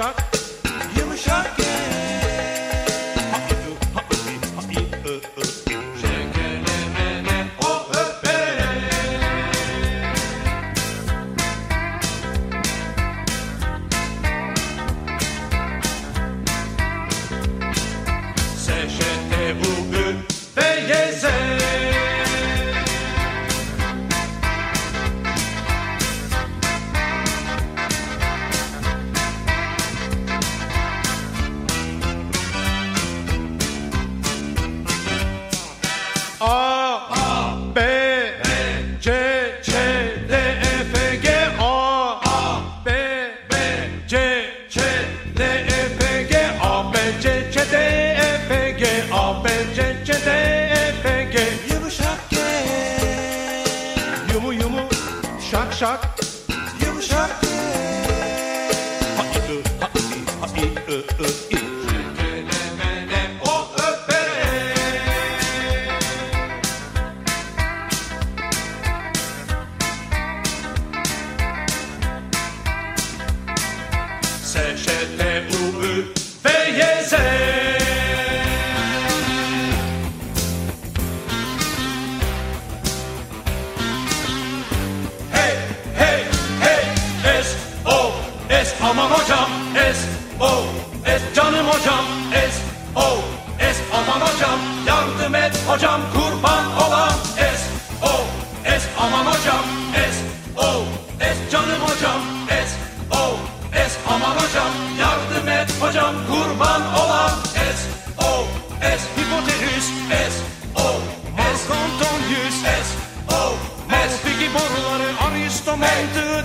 shot. shock, shock. You shock. Ha, ha, ha, uh, uh. S canım hocam S O S aman hocam yardım et hocam kurban olan S O S aman hocam S O S canım hocam S O S aman hocam yardım et hocam kurban olan S O S hipotenüs S O S kontonyüs S O S peki boruları Aristo mantığı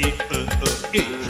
E, E, E, E.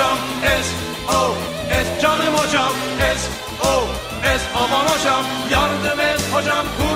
hocam es o es canım hocam es o es aman hocam yardım et hocam kur